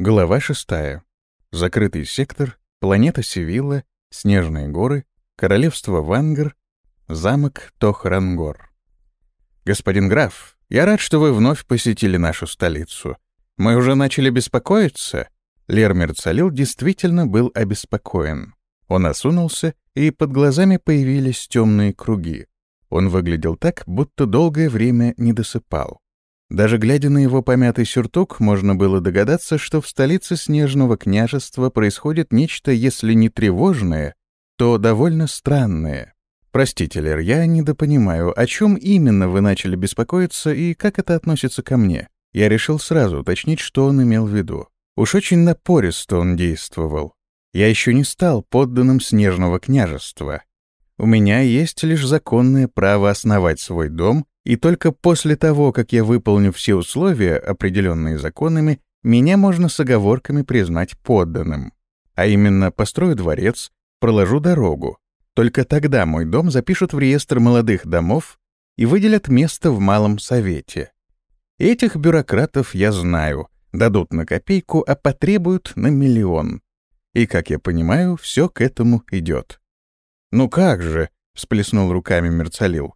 Глава шестая. Закрытый сектор, планета Севилла, снежные горы, королевство Вангар, замок Тохрангор. Господин граф, я рад, что вы вновь посетили нашу столицу. Мы уже начали беспокоиться. Лермер Цалил действительно был обеспокоен. Он осунулся, и под глазами появились темные круги. Он выглядел так, будто долгое время не досыпал. Даже глядя на его помятый сюртук, можно было догадаться, что в столице Снежного княжества происходит нечто, если не тревожное, то довольно странное. Простите, Лер, я недопонимаю, о чем именно вы начали беспокоиться и как это относится ко мне? Я решил сразу уточнить, что он имел в виду. Уж очень напористо он действовал. Я еще не стал подданным Снежного княжества. У меня есть лишь законное право основать свой дом и только после того, как я выполню все условия, определенные законами, меня можно с оговорками признать подданным. А именно, построю дворец, проложу дорогу. Только тогда мой дом запишут в реестр молодых домов и выделят место в Малом Совете. Этих бюрократов я знаю, дадут на копейку, а потребуют на миллион. И, как я понимаю, все к этому идет. «Ну как же?» — всплеснул руками Мерцалил.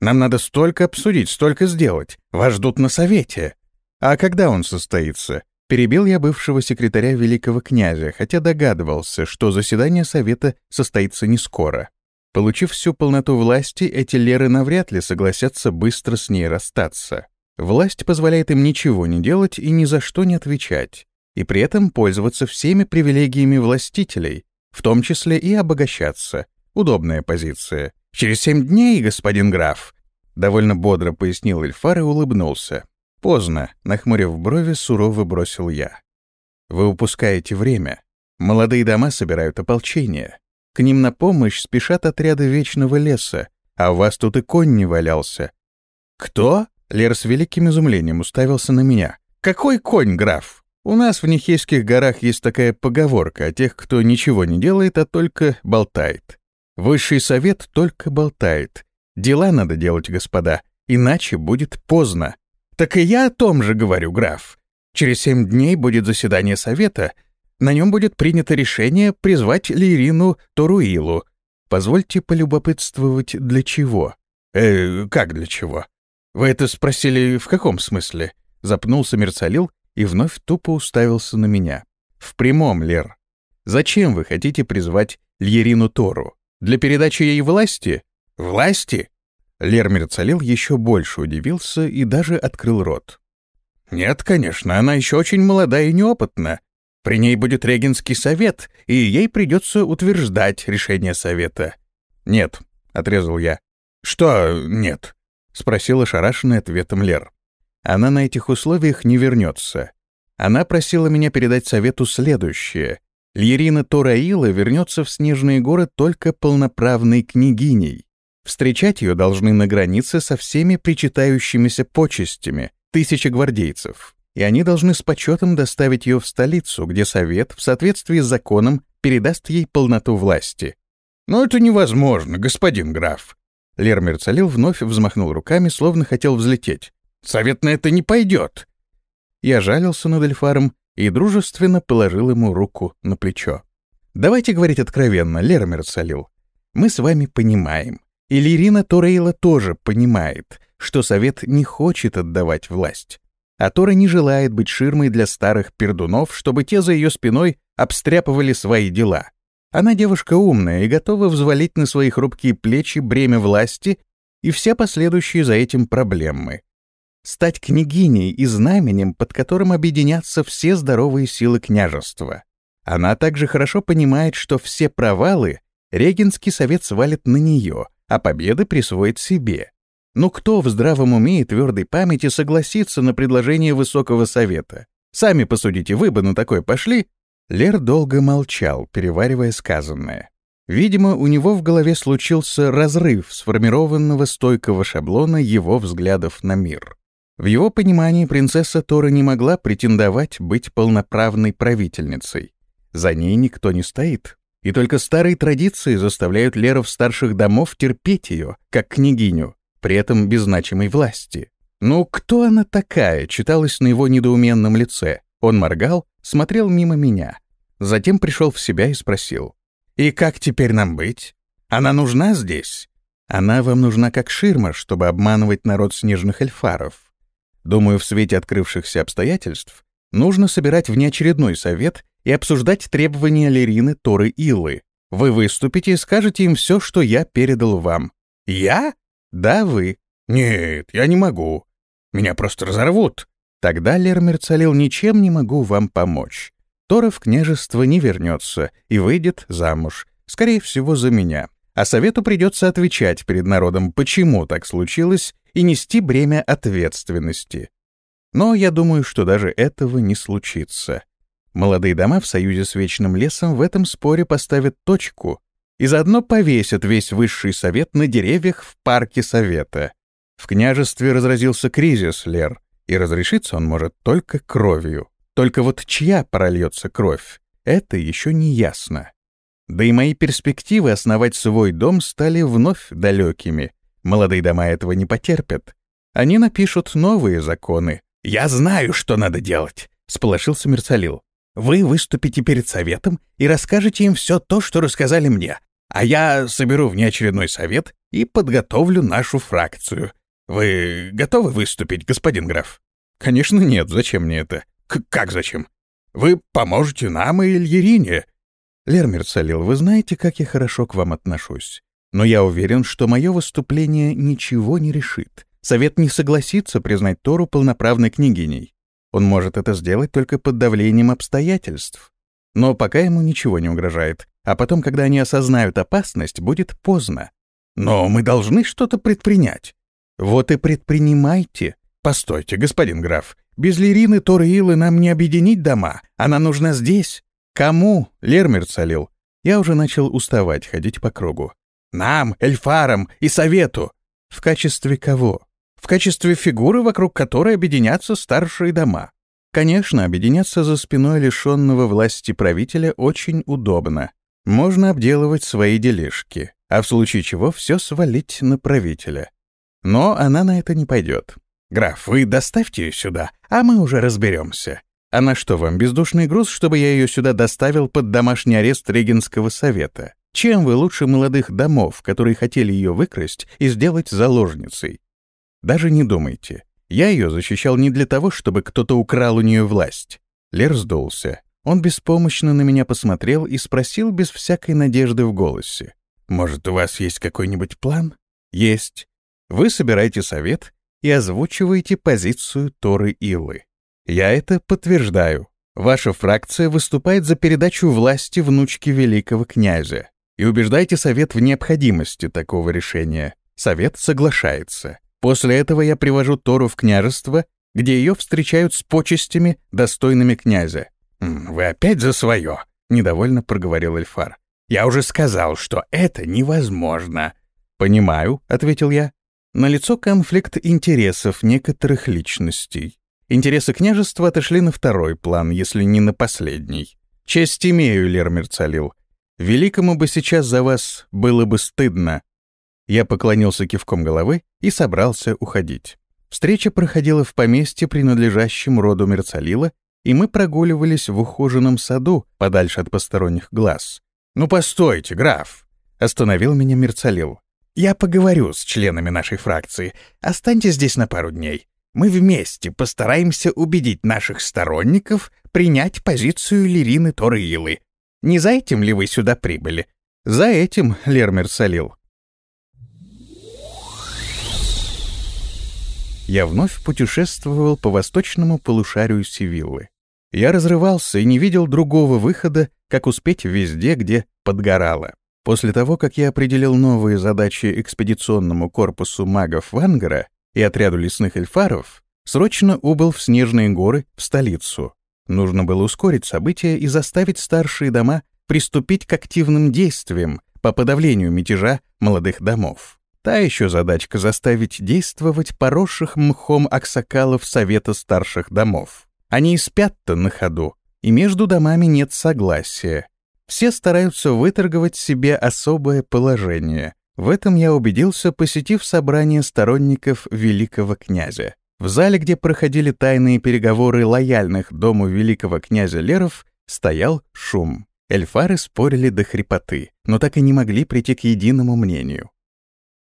Нам надо столько обсудить, столько сделать. Вас ждут на совете. А когда он состоится? Перебил я бывшего секретаря великого князя, хотя догадывался, что заседание совета состоится не скоро. Получив всю полноту власти, эти леры навряд ли согласятся быстро с ней расстаться. Власть позволяет им ничего не делать и ни за что не отвечать, и при этом пользоваться всеми привилегиями властителей, в том числе и обогащаться. Удобная позиция. «Через семь дней, господин граф», — довольно бодро пояснил Эльфар и улыбнулся. «Поздно», — нахмурив брови, сурово бросил я. «Вы упускаете время. Молодые дома собирают ополчение. К ним на помощь спешат отряды Вечного леса, а у вас тут и конь не валялся». «Кто?» — Лер с великим изумлением уставился на меня. «Какой конь, граф?» У нас в Нихейских горах есть такая поговорка о тех, кто ничего не делает, а только болтает. Высший совет только болтает. Дела надо делать, господа, иначе будет поздно. Так и я о том же говорю, граф. Через семь дней будет заседание совета. На нем будет принято решение призвать Лирину Торуилу. Позвольте полюбопытствовать, для чего? Э, как для чего? Вы это спросили в каком смысле? Запнулся Мерцалил и вновь тупо уставился на меня. В прямом, Лер. Зачем вы хотите призвать Льерину Тору? Для передачи ей власти? Власти? Лермер Цалил еще больше удивился и даже открыл рот. Нет, конечно, она еще очень молода и неопытна. При ней будет регенский совет, и ей придется утверждать решение совета. Нет, отрезал я. Что нет? Спросила ошарашенный ответом Лер. Она на этих условиях не вернется. Она просила меня передать совету следующее. Льерина Тораила вернется в Снежные горы только полноправной княгиней. Встречать ее должны на границе со всеми причитающимися почестями, тысячи гвардейцев, и они должны с почетом доставить ее в столицу, где совет, в соответствии с законом, передаст ей полноту власти. «Но это невозможно, господин граф!» Лермер Цалил вновь взмахнул руками, словно хотел взлететь. «Совет на это не пойдет!» Я жалился над Эльфаром и дружественно положил ему руку на плечо. «Давайте говорить откровенно, Лера Мерцалил. Мы с вами понимаем, и Лирина Торейла тоже понимает, что Совет не хочет отдавать власть. А Тора не желает быть ширмой для старых пердунов, чтобы те за ее спиной обстряпывали свои дела. Она девушка умная и готова взвалить на свои хрупкие плечи бремя власти и все последующие за этим проблемы стать княгиней и знаменем, под которым объединятся все здоровые силы княжества. Она также хорошо понимает, что все провалы Регенский совет свалит на нее, а победы присвоит себе. Но кто в здравом уме и твердой памяти согласится на предложение Высокого Совета? Сами посудите, вы бы на такое пошли? Лер долго молчал, переваривая сказанное. Видимо, у него в голове случился разрыв сформированного стойкого шаблона его взглядов на мир. В его понимании принцесса Тора не могла претендовать быть полноправной правительницей. За ней никто не стоит. И только старые традиции заставляют леров старших домов терпеть ее, как княгиню, при этом без значимой власти. «Ну, кто она такая?» — читалось на его недоуменном лице. Он моргал, смотрел мимо меня. Затем пришел в себя и спросил. «И как теперь нам быть? Она нужна здесь?» «Она вам нужна как ширма, чтобы обманывать народ снежных эльфаров. Думаю, в свете открывшихся обстоятельств нужно собирать внеочередной совет и обсуждать требования Лерины, Торы Илы. Вы выступите и скажете им все, что я передал вам. Я? Да, вы. Нет, я не могу. Меня просто разорвут. Тогда, Лер Мерцалил, ничем не могу вам помочь. Тора в княжество не вернется и выйдет замуж, скорее всего, за меня. А совету придется отвечать перед народом, почему так случилось, и нести бремя ответственности. Но я думаю, что даже этого не случится. Молодые дома в союзе с Вечным лесом в этом споре поставят точку и заодно повесят весь высший совет на деревьях в парке совета. В княжестве разразился кризис, Лер, и разрешиться он может только кровью. Только вот чья прольется кровь, это еще не ясно. Да и мои перспективы основать свой дом стали вновь далекими. Молодые дома этого не потерпят. Они напишут новые законы. «Я знаю, что надо делать», — сполошился Мерцалил. «Вы выступите перед советом и расскажете им все то, что рассказали мне, а я соберу внеочередной совет и подготовлю нашу фракцию. Вы готовы выступить, господин граф? Конечно, нет. Зачем мне это? К как зачем? Вы поможете нам и Ильерине. Лермер Салил, вы знаете, как я хорошо к вам отношусь. Но я уверен, что мое выступление ничего не решит. Совет не согласится признать Тору полноправной княгиней. Он может это сделать только под давлением обстоятельств. Но пока ему ничего не угрожает. А потом, когда они осознают опасность, будет поздно. Но мы должны что-то предпринять. Вот и предпринимайте. Постойте, господин граф, без Лирины Торилы нам не объединить дома. Она нужна здесь. Кому? Лермер цалил. Я уже начал уставать ходить по кругу. Нам, эльфарам и совету. В качестве кого? В качестве фигуры, вокруг которой объединятся старшие дома. Конечно, объединяться за спиной лишенного власти правителя очень удобно. Можно обделывать свои делишки, а в случае чего все свалить на правителя. Но она на это не пойдет. «Граф, вы доставьте ее сюда, а мы уже разберемся. Она что, вам бездушный груз, чтобы я ее сюда доставил под домашний арест Регенского совета? Чем вы лучше молодых домов, которые хотели ее выкрасть и сделать заложницей? Даже не думайте. Я ее защищал не для того, чтобы кто-то украл у нее власть». Лер сдулся. Он беспомощно на меня посмотрел и спросил без всякой надежды в голосе. «Может, у вас есть какой-нибудь план?» «Есть. Вы собираете совет и озвучиваете позицию Торы Илы. Я это подтверждаю. Ваша фракция выступает за передачу власти внучке великого князя и убеждаете совет в необходимости такого решения. Совет соглашается. После этого я привожу Тору в княжество, где ее встречают с почестями, достойными князя. «Вы опять за свое?» — недовольно проговорил Эльфар. «Я уже сказал, что это невозможно». «Понимаю», — ответил я. Налицо конфликт интересов некоторых личностей. Интересы княжества отошли на второй план, если не на последний. Честь имею, Лермер Цалил. Великому бы сейчас за вас было бы стыдно. Я поклонился кивком головы и собрался уходить. Встреча проходила в поместье, принадлежащем роду Мерцалила, и мы прогуливались в ухоженном саду, подальше от посторонних глаз. «Ну, постойте, граф!» — остановил меня Мерцалил. Я поговорю с членами нашей фракции. Останьтесь здесь на пару дней. Мы вместе постараемся убедить наших сторонников принять позицию Лирины Торыилы. Не за этим ли вы сюда прибыли? За этим, Лермер Салил. Я вновь путешествовал по восточному полушарию Севиллы. Я разрывался и не видел другого выхода, как успеть везде, где подгорало. После того, как я определил новые задачи экспедиционному корпусу магов Вангара и отряду лесных эльфаров, срочно убыл в Снежные горы, в столицу. Нужно было ускорить события и заставить старшие дома приступить к активным действиям по подавлению мятежа молодых домов. Та еще задачка заставить действовать поросших мхом аксакалов Совета старших домов. Они и спят-то на ходу, и между домами нет согласия. Все стараются выторговать себе особое положение. В этом я убедился, посетив собрание сторонников великого князя. В зале, где проходили тайные переговоры лояльных дому великого князя Леров, стоял шум. Эльфары спорили до хрипоты, но так и не могли прийти к единому мнению.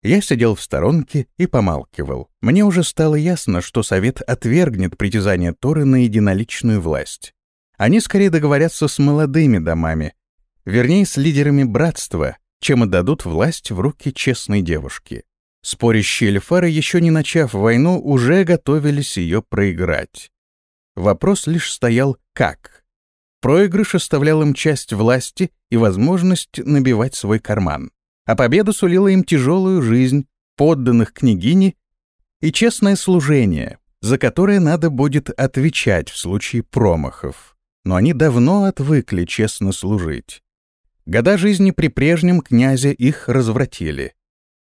Я сидел в сторонке и помалкивал. Мне уже стало ясно, что Совет отвергнет притязание Торы на единоличную власть. Они скорее договорятся с молодыми домами, вернее, с лидерами братства, чем отдадут власть в руки честной девушки. Спорящие эльфары, еще не начав войну, уже готовились ее проиграть. Вопрос лишь стоял «как?». Проигрыш оставлял им часть власти и возможность набивать свой карман а победа сулила им тяжелую жизнь, подданных княгине и честное служение, за которое надо будет отвечать в случае промахов. Но они давно отвыкли честно служить. Года жизни при прежнем князе их развратили.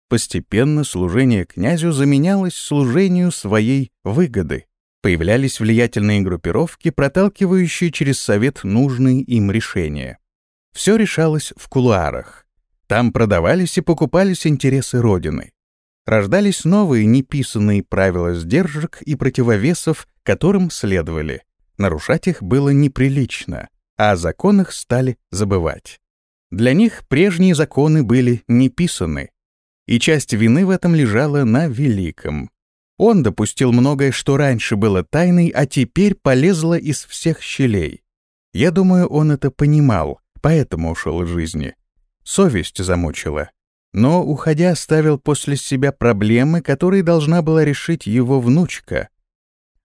Постепенно служение князю заменялось служению своей выгоды. Появлялись влиятельные группировки, проталкивающие через совет нужные им решения. Все решалось в кулуарах. Там продавались и покупались интересы Родины. Рождались новые неписанные правила сдержек и противовесов, которым следовали. Нарушать их было неприлично, а о законах стали забывать. Для них прежние законы были неписаны, и часть вины в этом лежала на Великом. Он допустил многое, что раньше было тайной, а теперь полезло из всех щелей. Я думаю, он это понимал, поэтому ушел из жизни совесть замучила. Но, уходя, оставил после себя проблемы, которые должна была решить его внучка.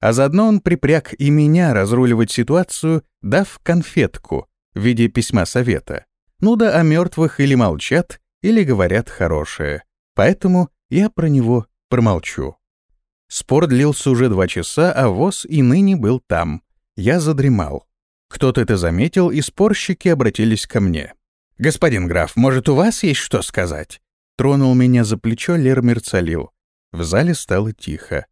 А заодно он припряг и меня разруливать ситуацию, дав конфетку в виде письма совета. Ну да о мертвых или молчат, или говорят хорошее. Поэтому я про него промолчу. Спор длился уже два часа, а ВОЗ и ныне был там. Я задремал. Кто-то это заметил, и спорщики обратились ко мне. «Господин граф, может, у вас есть что сказать?» Тронул меня за плечо Лер Мерцалил. В зале стало тихо.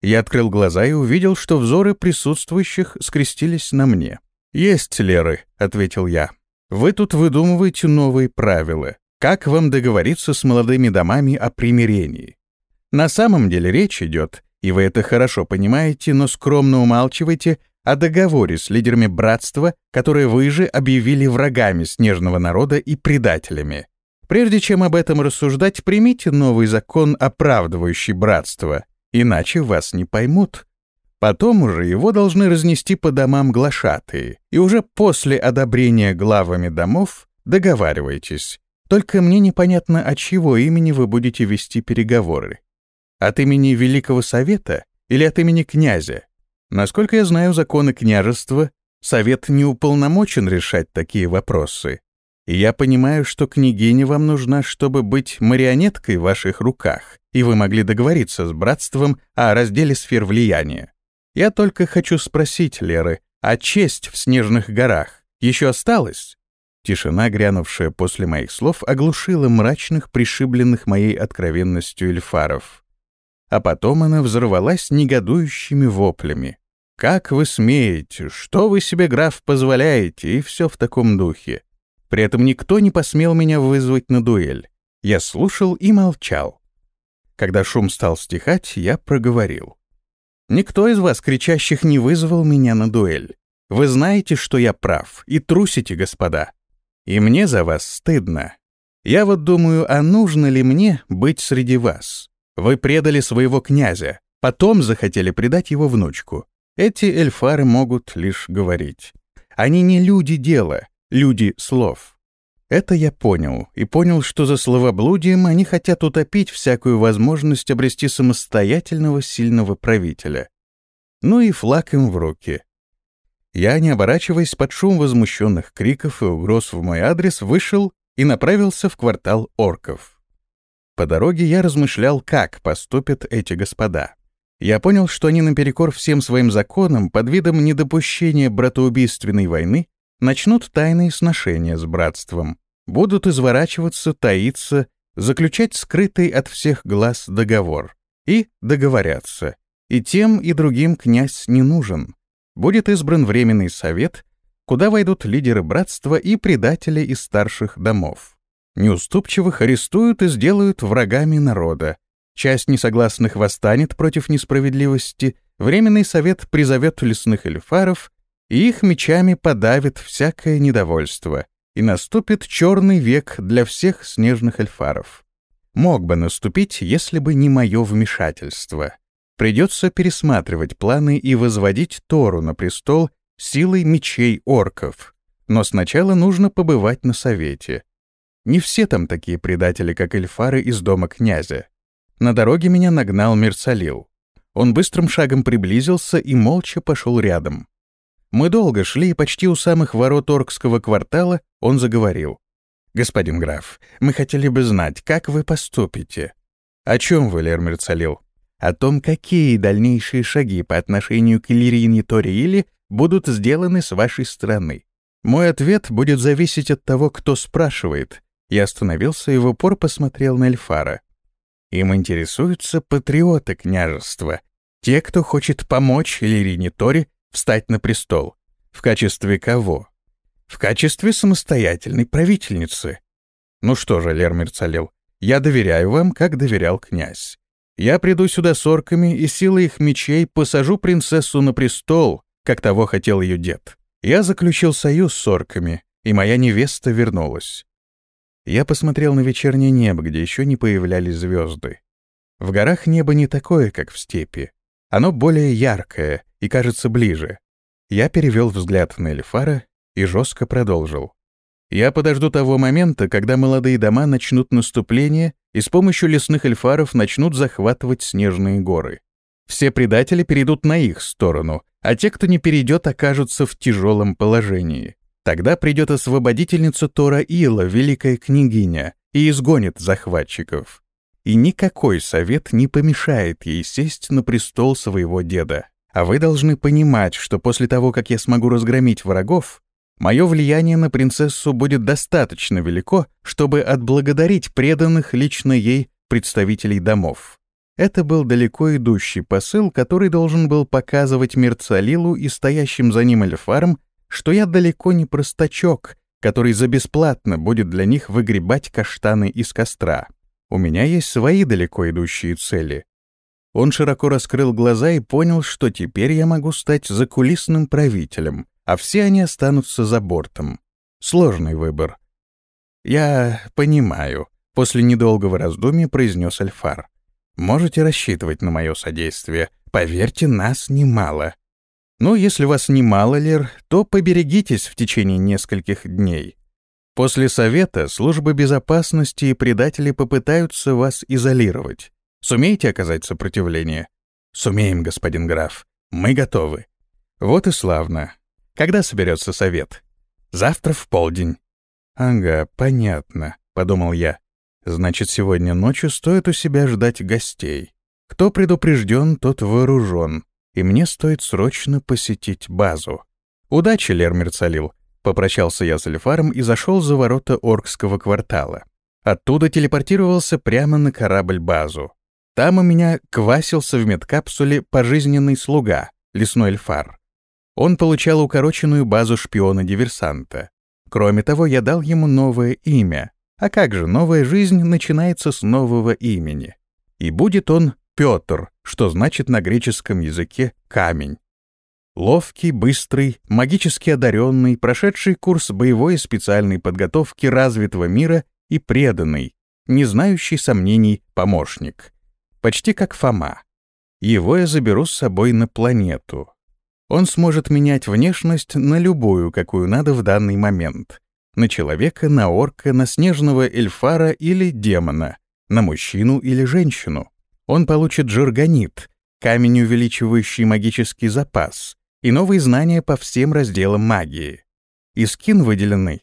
Я открыл глаза и увидел, что взоры присутствующих скрестились на мне. «Есть, Леры», — ответил я. «Вы тут выдумываете новые правила. Как вам договориться с молодыми домами о примирении? На самом деле речь идет, и вы это хорошо понимаете, но скромно умалчиваете о договоре с лидерами братства, которые вы же объявили врагами снежного народа и предателями. Прежде чем об этом рассуждать, примите новый закон, оправдывающий братство, иначе вас не поймут. Потом уже его должны разнести по домам глашатые, и уже после одобрения главами домов договаривайтесь. Только мне непонятно, от чего имени вы будете вести переговоры. От имени Великого Совета или от имени князя? Насколько я знаю законы княжества, совет не уполномочен решать такие вопросы. И я понимаю, что княгиня вам нужна, чтобы быть марионеткой в ваших руках, и вы могли договориться с братством о разделе сфер влияния. Я только хочу спросить, Леры, а честь в снежных горах еще осталась? Тишина, грянувшая после моих слов, оглушила мрачных, пришибленных моей откровенностью эльфаров. А потом она взорвалась негодующими воплями. «Как вы смеете? Что вы себе, граф, позволяете?» И все в таком духе. При этом никто не посмел меня вызвать на дуэль. Я слушал и молчал. Когда шум стал стихать, я проговорил. «Никто из вас, кричащих, не вызвал меня на дуэль. Вы знаете, что я прав, и трусите, господа. И мне за вас стыдно. Я вот думаю, а нужно ли мне быть среди вас? Вы предали своего князя, потом захотели предать его внучку. Эти эльфары могут лишь говорить. Они не люди дела, люди слов. Это я понял, и понял, что за словоблудием они хотят утопить всякую возможность обрести самостоятельного сильного правителя. Ну и флаг им в руки. Я, не оборачиваясь под шум возмущенных криков и угроз в мой адрес, вышел и направился в квартал орков. По дороге я размышлял, как поступят эти господа. Я понял, что они наперекор всем своим законам под видом недопущения братоубийственной войны начнут тайные сношения с братством, будут изворачиваться, таиться, заключать скрытый от всех глаз договор. И договорятся. И тем, и другим князь не нужен. Будет избран временный совет, куда войдут лидеры братства и предатели из старших домов. Неуступчивых арестуют и сделают врагами народа, часть несогласных восстанет против несправедливости, Временный совет призовет лесных эльфаров, и их мечами подавит всякое недовольство, и наступит черный век для всех снежных эльфаров. Мог бы наступить, если бы не мое вмешательство. Придется пересматривать планы и возводить Тору на престол силой мечей орков. Но сначала нужно побывать на совете. Не все там такие предатели, как эльфары из дома князя. На дороге меня нагнал Мерсалил. Он быстрым шагом приблизился и молча пошел рядом. Мы долго шли, и почти у самых ворот Оркского квартала он заговорил. «Господин граф, мы хотели бы знать, как вы поступите». «О чем вы, Лермер Цалил?» «О том, какие дальнейшие шаги по отношению к Иллирине Ториили будут сделаны с вашей стороны. Мой ответ будет зависеть от того, кто спрашивает». Я остановился и в упор посмотрел на Эльфара. Им интересуются патриоты княжества, те, кто хочет помочь Лирине Тори встать на престол. В качестве кого? В качестве самостоятельной правительницы. Ну что же, Лермир Цалил, я доверяю вам, как доверял князь. Я приду сюда с орками и силой их мечей посажу принцессу на престол, как того хотел ее дед. Я заключил союз с орками, и моя невеста вернулась. Я посмотрел на вечернее небо, где еще не появлялись звезды. В горах небо не такое, как в степи. Оно более яркое и кажется ближе. Я перевел взгляд на Эльфара и жестко продолжил. Я подожду того момента, когда молодые дома начнут наступление и с помощью лесных эльфаров начнут захватывать снежные горы. Все предатели перейдут на их сторону, а те, кто не перейдет, окажутся в тяжелом положении. Тогда придет освободительница Тора Ила, великая княгиня, и изгонит захватчиков. И никакой совет не помешает ей сесть на престол своего деда. А вы должны понимать, что после того, как я смогу разгромить врагов, мое влияние на принцессу будет достаточно велико, чтобы отблагодарить преданных лично ей представителей домов. Это был далеко идущий посыл, который должен был показывать Мерцалилу и стоящим за ним эльфарам что я далеко не простачок, который за бесплатно будет для них выгребать каштаны из костра. У меня есть свои далеко идущие цели. Он широко раскрыл глаза и понял, что теперь я могу стать закулисным правителем, а все они останутся за бортом. Сложный выбор. «Я понимаю», — после недолгого раздумья произнес Альфар. «Можете рассчитывать на мое содействие. Поверьте, нас немало. Но если вас немало, Лер, то поберегитесь в течение нескольких дней. После совета службы безопасности и предатели попытаются вас изолировать. Сумеете оказать сопротивление? Сумеем, господин граф. Мы готовы. Вот и славно. Когда соберется совет? Завтра в полдень. Ага, понятно, подумал я. Значит, сегодня ночью стоит у себя ждать гостей. Кто предупрежден, тот вооружен и мне стоит срочно посетить базу. «Удачи, Лермер Цалил!» — попрощался я с Эльфаром и зашел за ворота Оркского квартала. Оттуда телепортировался прямо на корабль-базу. Там у меня квасился в медкапсуле пожизненный слуга, лесной эльфар. Он получал укороченную базу шпиона-диверсанта. Кроме того, я дал ему новое имя. А как же, новая жизнь начинается с нового имени. И будет он Петр, что значит на греческом языке «камень». Ловкий, быстрый, магически одаренный, прошедший курс боевой и специальной подготовки развитого мира и преданный, не знающий сомнений помощник. Почти как Фома. Его я заберу с собой на планету. Он сможет менять внешность на любую, какую надо в данный момент. На человека, на орка, на снежного эльфара или демона, на мужчину или женщину он получит жаргонит, камень, увеличивающий магический запас, и новые знания по всем разделам магии. И скин выделенный,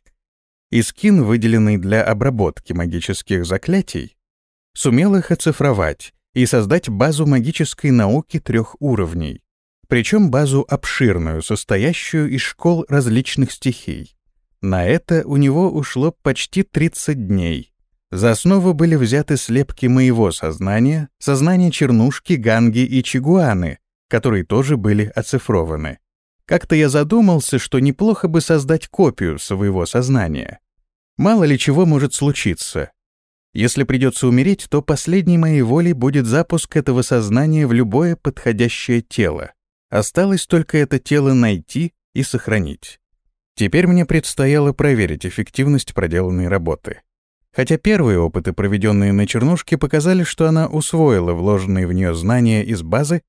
и скин, выделенный для обработки магических заклятий, сумел их оцифровать и создать базу магической науки трех уровней, причем базу обширную, состоящую из школ различных стихий. На это у него ушло почти 30 дней, за основу были взяты слепки моего сознания, сознания Чернушки, Ганги и Чигуаны, которые тоже были оцифрованы. Как-то я задумался, что неплохо бы создать копию своего сознания. Мало ли чего может случиться. Если придется умереть, то последней моей волей будет запуск этого сознания в любое подходящее тело. Осталось только это тело найти и сохранить. Теперь мне предстояло проверить эффективность проделанной работы. Хотя первые опыты, проведенные на чернушке, показали, что она усвоила вложенные в нее знания из базы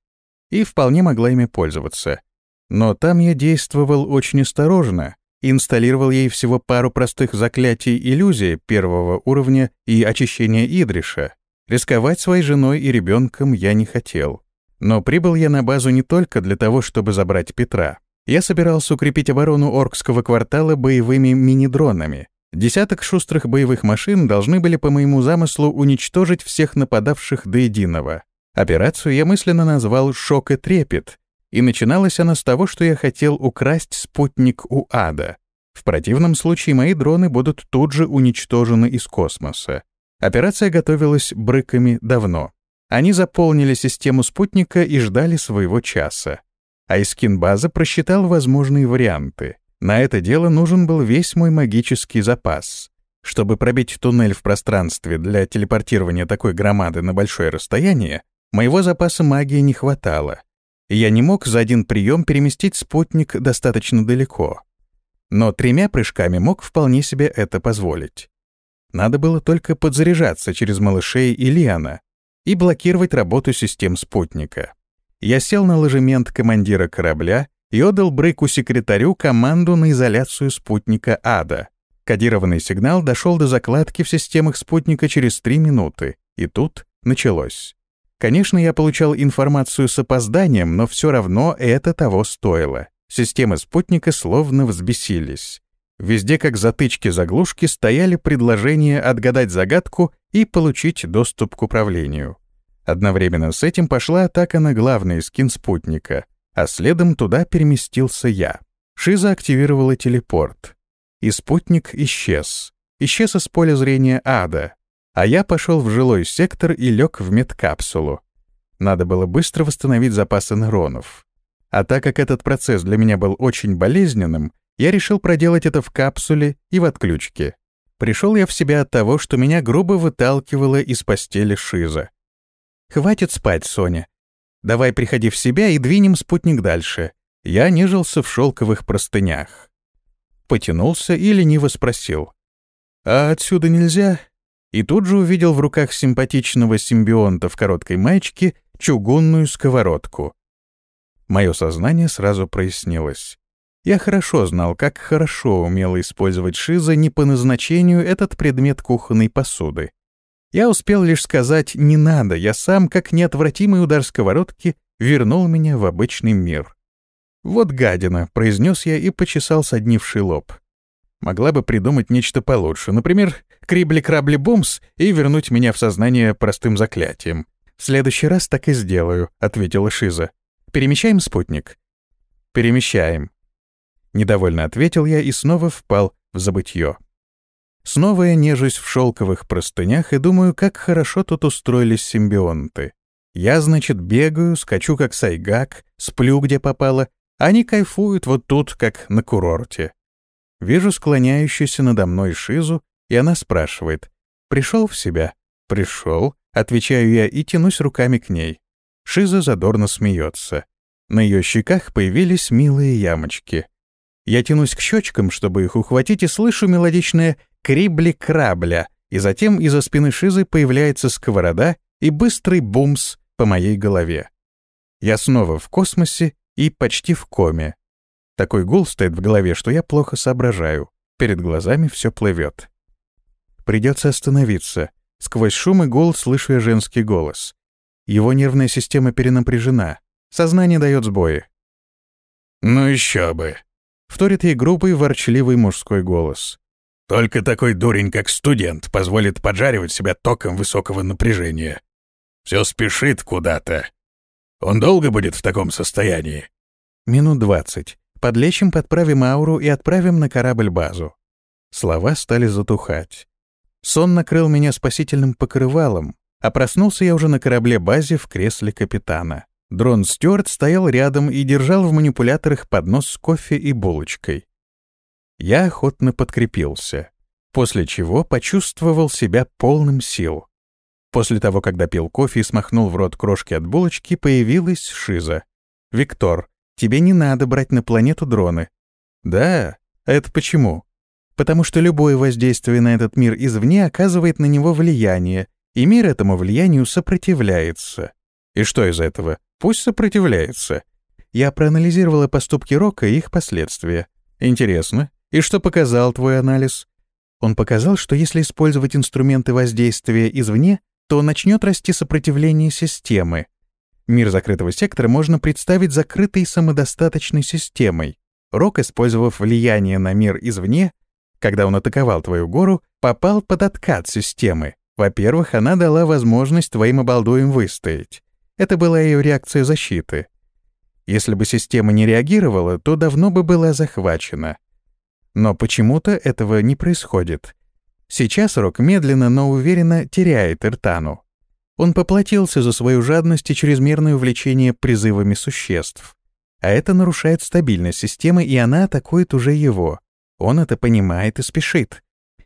и вполне могла ими пользоваться. Но там я действовал очень осторожно, инсталлировал ей всего пару простых заклятий иллюзии первого уровня и очищения Идриша. Рисковать своей женой и ребенком я не хотел. Но прибыл я на базу не только для того, чтобы забрать Петра. Я собирался укрепить оборону Оркского квартала боевыми мини-дронами. Десяток шустрых боевых машин должны были по моему замыслу уничтожить всех нападавших до единого. Операцию я мысленно назвал «Шок и трепет», и начиналась она с того, что я хотел украсть спутник у ада. В противном случае мои дроны будут тут же уничтожены из космоса. Операция готовилась брыками давно. Они заполнили систему спутника и ждали своего часа. Айскин-база просчитал возможные варианты. На это дело нужен был весь мой магический запас. Чтобы пробить туннель в пространстве для телепортирования такой громады на большое расстояние, моего запаса магии не хватало. Я не мог за один прием переместить спутник достаточно далеко. Но тремя прыжками мог вполне себе это позволить. Надо было только подзаряжаться через малышей и Лиана, и блокировать работу систем спутника. Я сел на ложемент командира корабля и отдал Брейку-секретарю команду на изоляцию спутника Ада. Кодированный сигнал дошел до закладки в системах спутника через три минуты, и тут началось. Конечно, я получал информацию с опозданием, но все равно это того стоило. Системы спутника словно взбесились. Везде, как затычки-заглушки, стояли предложения отгадать загадку и получить доступ к управлению. Одновременно с этим пошла атака на главный скин спутника, а следом туда переместился я. Шиза активировала телепорт. И спутник исчез. Исчез из поля зрения ада. А я пошел в жилой сектор и лег в медкапсулу. Надо было быстро восстановить запасы нейронов. А так как этот процесс для меня был очень болезненным, я решил проделать это в капсуле и в отключке. Пришел я в себя от того, что меня грубо выталкивало из постели Шиза. «Хватит спать, Соня. Давай приходи в себя и двинем спутник дальше». Я нежился в шелковых простынях. Потянулся и лениво спросил. «А отсюда нельзя?» И тут же увидел в руках симпатичного симбионта в короткой маечке чугунную сковородку. Мое сознание сразу прояснилось. Я хорошо знал, как хорошо умела использовать Шиза не по назначению этот предмет кухонной посуды. Я успел лишь сказать «не надо», я сам, как неотвратимый удар сковородки, вернул меня в обычный мир. «Вот гадина», — произнес я и почесал соднивший лоб. Могла бы придумать нечто получше, например, крибли-крабли-бумс и вернуть меня в сознание простым заклятием. «В следующий раз так и сделаю», — ответила Шиза. «Перемещаем спутник?» «Перемещаем», Недовольно ответил я и снова впал в забытье. Снова я нежусь в шелковых простынях и думаю, как хорошо тут устроились симбионты. Я, значит, бегаю, скачу как сайгак, сплю где попало, они кайфуют вот тут, как на курорте. Вижу склоняющуюся надо мной Шизу, и она спрашивает. «Пришел в себя?» «Пришел», — отвечаю я и тянусь руками к ней. Шиза задорно смеется. На ее щеках появились милые ямочки. Я тянусь к щечкам, чтобы их ухватить, и слышу мелодичное «крибли-крабля», и затем из-за спины Шизы появляется сковорода и быстрый бумс по моей голове. Я снова в космосе и почти в коме. Такой гул стоит в голове, что я плохо соображаю. Перед глазами все плывет. Придется остановиться. Сквозь шум и гул слышу я женский голос. Его нервная система перенапряжена. Сознание дает сбои. «Ну еще бы!» Вторит ей грубый, ворчливый мужской голос. «Только такой дурень, как студент, позволит поджаривать себя током высокого напряжения. Все спешит куда-то. Он долго будет в таком состоянии?» «Минут двадцать. Подлечим, подправим ауру и отправим на корабль-базу». Слова стали затухать. Сон накрыл меня спасительным покрывалом, а проснулся я уже на корабле-базе в кресле капитана. Дрон Стюарт стоял рядом и держал в манипуляторах поднос с кофе и булочкой. Я охотно подкрепился. после чего почувствовал себя полным сил. После того, когда пил кофе и смахнул в рот крошки от булочки, появилась Шиза. «Виктор, тебе не надо брать на планету дроны». «Да? А это почему?» «Потому что любое воздействие на этот мир извне оказывает на него влияние, и мир этому влиянию сопротивляется». «И что из этого? Пусть сопротивляется». Я проанализировала поступки Рока и их последствия. «Интересно. И что показал твой анализ?» Он показал, что если использовать инструменты воздействия извне, то начнет расти сопротивление системы. Мир закрытого сектора можно представить закрытой самодостаточной системой. Рок, использовав влияние на мир извне, когда он атаковал твою гору, попал под откат системы. Во-первых, она дала возможность твоим обалдуям выстоять. Это была ее реакция защиты. Если бы система не реагировала, то давно бы была захвачена. Но почему-то этого не происходит. Сейчас Рок медленно, но уверенно теряет Иртану. Он поплатился за свою жадность и чрезмерное увлечение призывами существ. А это нарушает стабильность системы, и она атакует уже его. Он это понимает и спешит.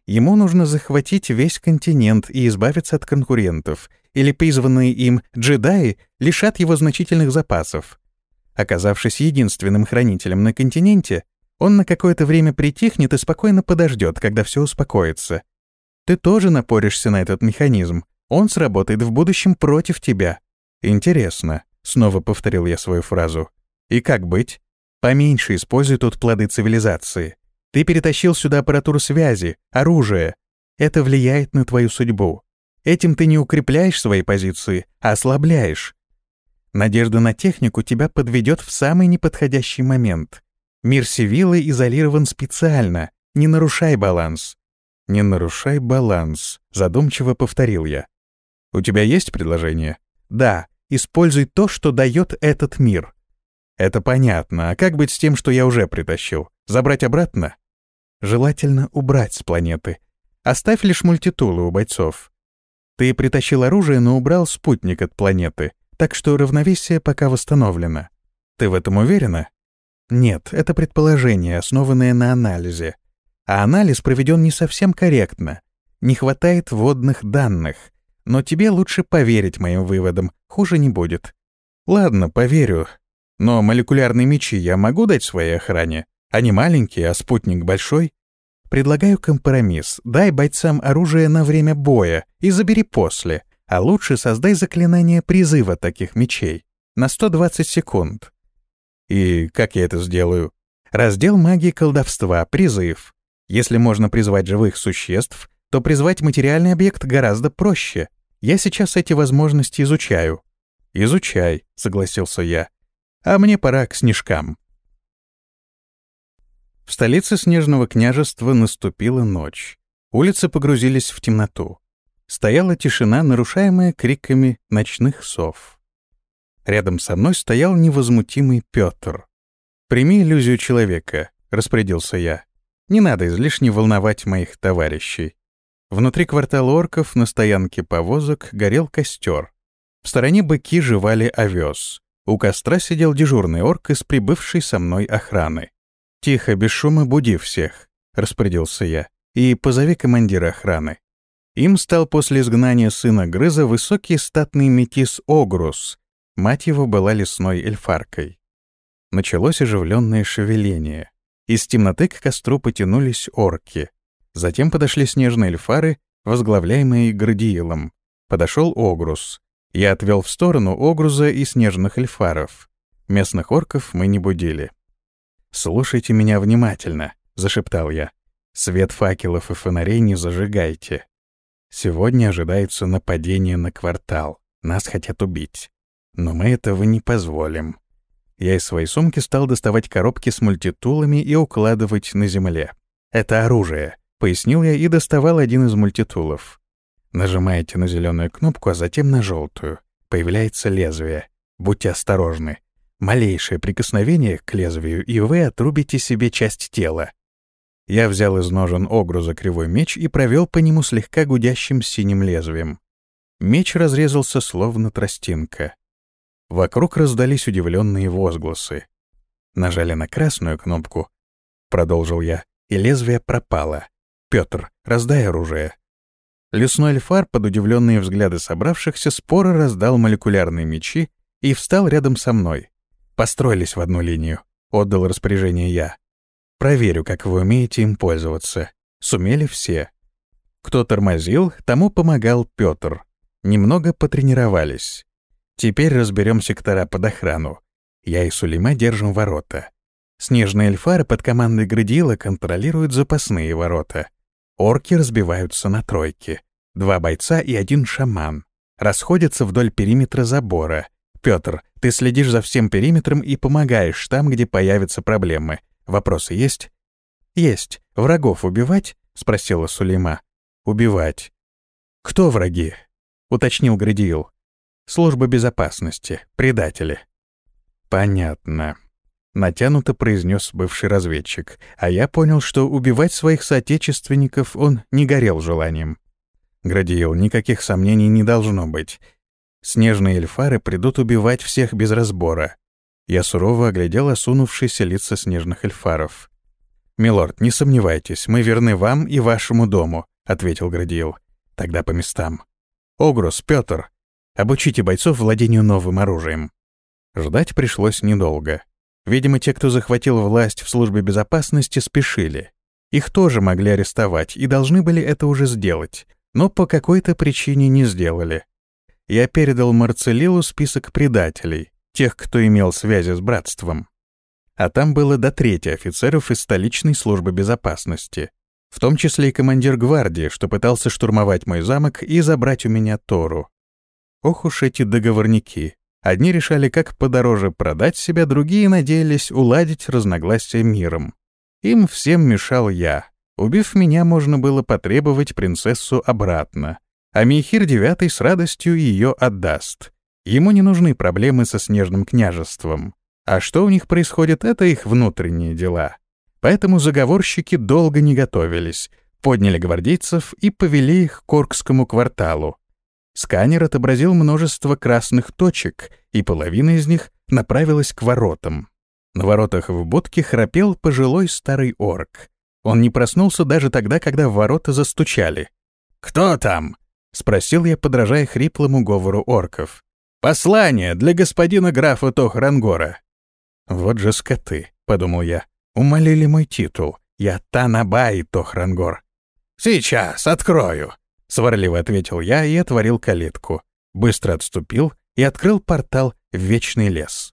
Ему нужно захватить весь континент и избавиться от конкурентов, или призванные им джедаи лишат его значительных запасов. Оказавшись единственным хранителем на континенте, он на какое-то время притихнет и спокойно подождет, когда все успокоится, ты тоже напоришься на этот механизм. Он сработает в будущем против тебя. Интересно, снова повторил я свою фразу. И как быть? Поменьше используй тут плоды цивилизации. Ты перетащил сюда аппаратуру связи, оружие. Это влияет на твою судьбу. Этим ты не укрепляешь свои позиции, а ослабляешь. Надежда на технику тебя подведет в самый неподходящий момент. Мир Севилы изолирован специально. Не нарушай баланс. «Не нарушай баланс», — задумчиво повторил я. «У тебя есть предложение?» «Да, используй то, что дает этот мир». «Это понятно. А как быть с тем, что я уже притащил? Забрать обратно?» «Желательно убрать с планеты. Оставь лишь мультитулы у бойцов. Ты притащил оружие, но убрал спутник от планеты, так что равновесие пока восстановлено. Ты в этом уверена?» «Нет, это предположение, основанное на анализе а анализ проведен не совсем корректно. Не хватает вводных данных. Но тебе лучше поверить моим выводам, хуже не будет. Ладно, поверю. Но молекулярные мечи я могу дать своей охране? Они маленькие, а спутник большой. Предлагаю компромисс. Дай бойцам оружие на время боя и забери после. А лучше создай заклинание призыва таких мечей. На 120 секунд. И как я это сделаю? Раздел магии колдовства, призыв. Если можно призвать живых существ, то призвать материальный объект гораздо проще. Я сейчас эти возможности изучаю. «Изучай», — согласился я. «А мне пора к снежкам». В столице Снежного княжества наступила ночь. Улицы погрузились в темноту. Стояла тишина, нарушаемая криками ночных сов. Рядом со мной стоял невозмутимый Петр. «Прими иллюзию человека», — распорядился я. Не надо излишне волновать моих товарищей. Внутри квартала орков на стоянке повозок горел костер. В стороне быки жевали овес. У костра сидел дежурный орк из прибывшей со мной охраны. «Тихо, без шума буди всех», — распорядился я, — «и позови командира охраны». Им стал после изгнания сына Грыза высокий статный метис Огрус. Мать его была лесной эльфаркой. Началось оживленное шевеление. Из темноты к костру потянулись орки. Затем подошли снежные эльфары, возглавляемые Градиилом. Подошел Огрус. Я отвел в сторону Огруза и снежных эльфаров. Местных орков мы не будили. «Слушайте меня внимательно», — зашептал я. «Свет факелов и фонарей не зажигайте. Сегодня ожидается нападение на квартал. Нас хотят убить. Но мы этого не позволим. Я из своей сумки стал доставать коробки с мультитулами и укладывать на земле. «Это оружие», — пояснил я и доставал один из мультитулов. Нажимаете на зеленую кнопку, а затем на желтую. Появляется лезвие. Будьте осторожны. Малейшее прикосновение к лезвию, и вы отрубите себе часть тела. Я взял из ножен огруза кривой меч и провел по нему слегка гудящим синим лезвием. Меч разрезался словно тростинка. Вокруг раздались удивленные возгласы. Нажали на красную кнопку, продолжил я, и лезвие пропало. Петр, раздай оружие». Лесной эльфар, под удивленные взгляды собравшихся, споро раздал молекулярные мечи и встал рядом со мной. Построились в одну линию. Отдал распоряжение я. Проверю, как вы умеете им пользоваться. Сумели все. Кто тормозил, тому помогал Петр. Немного потренировались. Теперь разберем сектора под охрану. Я и Сулейма держим ворота. Снежные эльфары под командой Градила контролируют запасные ворота. Орки разбиваются на тройки. Два бойца и один шаман. Расходятся вдоль периметра забора. Петр, ты следишь за всем периметром и помогаешь там, где появятся проблемы. Вопросы есть? Есть. Врагов убивать? спросила Сулейма. Убивать. Кто враги? уточнил Градиил. Служба безопасности, предатели. Понятно. Натянуто произнес бывший разведчик, а я понял, что убивать своих соотечественников он не горел желанием. Градиил, никаких сомнений не должно быть. Снежные эльфары придут убивать всех без разбора. Я сурово оглядел осунувшиеся лица снежных эльфаров. «Милорд, не сомневайтесь, мы верны вам и вашему дому», — ответил Градиил. «Тогда по местам. Огрус, Петр, обучите бойцов владению новым оружием». Ждать пришлось недолго. Видимо, те, кто захватил власть в службе безопасности, спешили. Их тоже могли арестовать и должны были это уже сделать, но по какой-то причине не сделали я передал Марцелилу список предателей, тех, кто имел связи с братством. А там было до трети офицеров из столичной службы безопасности, в том числе и командир гвардии, что пытался штурмовать мой замок и забрать у меня Тору. Ох уж эти договорники. Одни решали, как подороже продать себя, другие надеялись уладить разногласия миром. Им всем мешал я. Убив меня, можно было потребовать принцессу обратно а Михир IX с радостью ее отдаст. Ему не нужны проблемы со Снежным княжеством. А что у них происходит, это их внутренние дела. Поэтому заговорщики долго не готовились, подняли гвардейцев и повели их к Коркскому кварталу. Сканер отобразил множество красных точек, и половина из них направилась к воротам. На воротах в будке храпел пожилой старый орк. Он не проснулся даже тогда, когда в ворота застучали. «Кто там?» — спросил я, подражая хриплому говору орков. «Послание для господина графа Тохрангора». «Вот же скоты», — подумал я. «Умолили мой титул. Я Танабай Тохрангор». «Сейчас открою», — сварливо ответил я и отворил калитку. Быстро отступил и открыл портал в Вечный лес.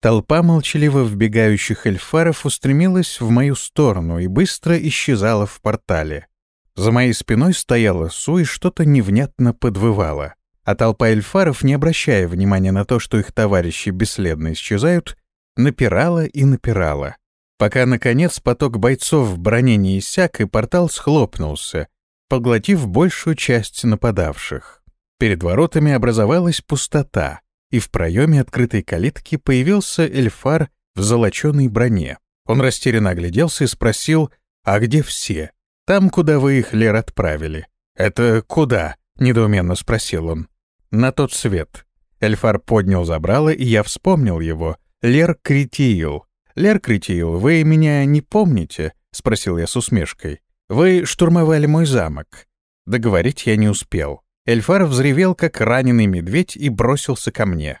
Толпа молчаливо вбегающих эльфаров устремилась в мою сторону и быстро исчезала в портале. За моей спиной стояла Су и что-то невнятно подвывала. А толпа эльфаров, не обращая внимания на то, что их товарищи бесследно исчезают, напирала и напирала. Пока, наконец, поток бойцов в броне не иссяк, и портал схлопнулся, поглотив большую часть нападавших. Перед воротами образовалась пустота, и в проеме открытой калитки появился эльфар в золоченой броне. Он растерянно огляделся и спросил, «А где все?» Там, куда вы их, Лер, отправили. Это куда? Недоуменно спросил он. На тот свет. Эльфар поднял забрало, и я вспомнил его. Лер Критиил. Лер Критиил, вы меня не помните? Спросил я с усмешкой. Вы штурмовали мой замок. Договорить я не успел. Эльфар взревел, как раненый медведь, и бросился ко мне.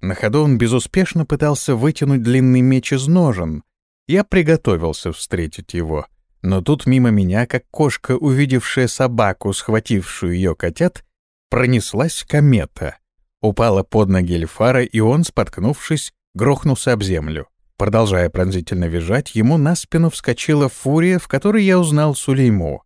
На ходу он безуспешно пытался вытянуть длинный меч из ножен. Я приготовился встретить его. Но тут мимо меня, как кошка, увидевшая собаку, схватившую ее котят, пронеслась комета. Упала под ноги Эльфара, и он, споткнувшись, грохнулся об землю. Продолжая пронзительно визжать, ему на спину вскочила фурия, в которой я узнал Сулейму.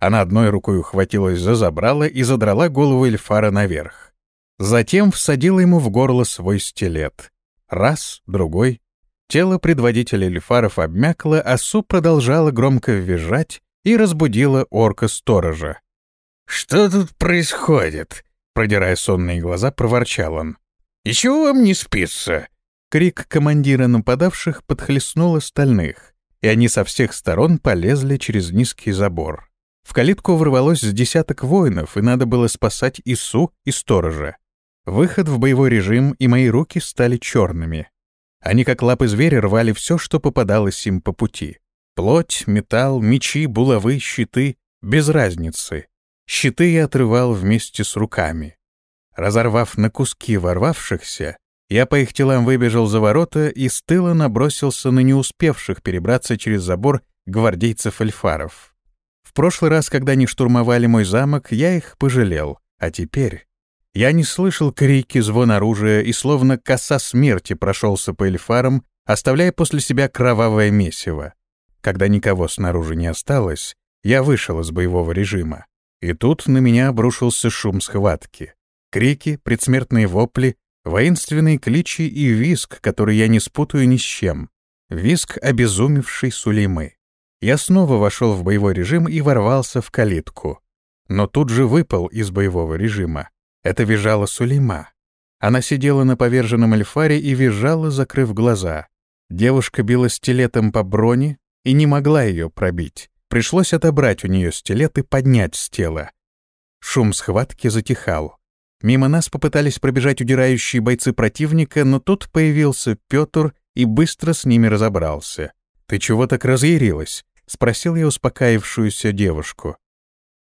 Она одной рукой ухватилась за забрало и задрала голову Эльфара наверх. Затем всадила ему в горло свой стилет. Раз, другой, Тело предводителя Эльфаров обмякло, а Су продолжала громко визжать и разбудила орка-сторожа. «Что тут происходит?» — продирая сонные глаза, проворчал он. «Еще вам не спится?» Крик командира нападавших подхлестнул остальных, и они со всех сторон полезли через низкий забор. В калитку ворвалось с десяток воинов, и надо было спасать и Су, и сторожа. Выход в боевой режим, и мои руки стали черными. Они, как лапы зверя, рвали все, что попадалось им по пути. Плоть, металл, мечи, булавы, щиты — без разницы. Щиты я отрывал вместе с руками. Разорвав на куски ворвавшихся, я по их телам выбежал за ворота и с тыла набросился на не успевших перебраться через забор гвардейцев-эльфаров. В прошлый раз, когда они штурмовали мой замок, я их пожалел, а теперь... Я не слышал крики, звон оружия и словно коса смерти прошелся по эльфарам, оставляя после себя кровавое месиво. Когда никого снаружи не осталось, я вышел из боевого режима. И тут на меня обрушился шум схватки. Крики, предсмертные вопли, воинственные кличи и виск, который я не спутаю ни с чем. Виск обезумевшей Сулеймы. Я снова вошел в боевой режим и ворвался в калитку. Но тут же выпал из боевого режима. Это визжала Сулейма. Она сидела на поверженном эльфаре и визжала, закрыв глаза. Девушка била стилетом по броне и не могла ее пробить. Пришлось отобрать у нее стилет и поднять с тела. Шум схватки затихал. Мимо нас попытались пробежать удирающие бойцы противника, но тут появился Петр и быстро с ними разобрался. «Ты чего так разъярилась?» — спросил я успокаившуюся девушку.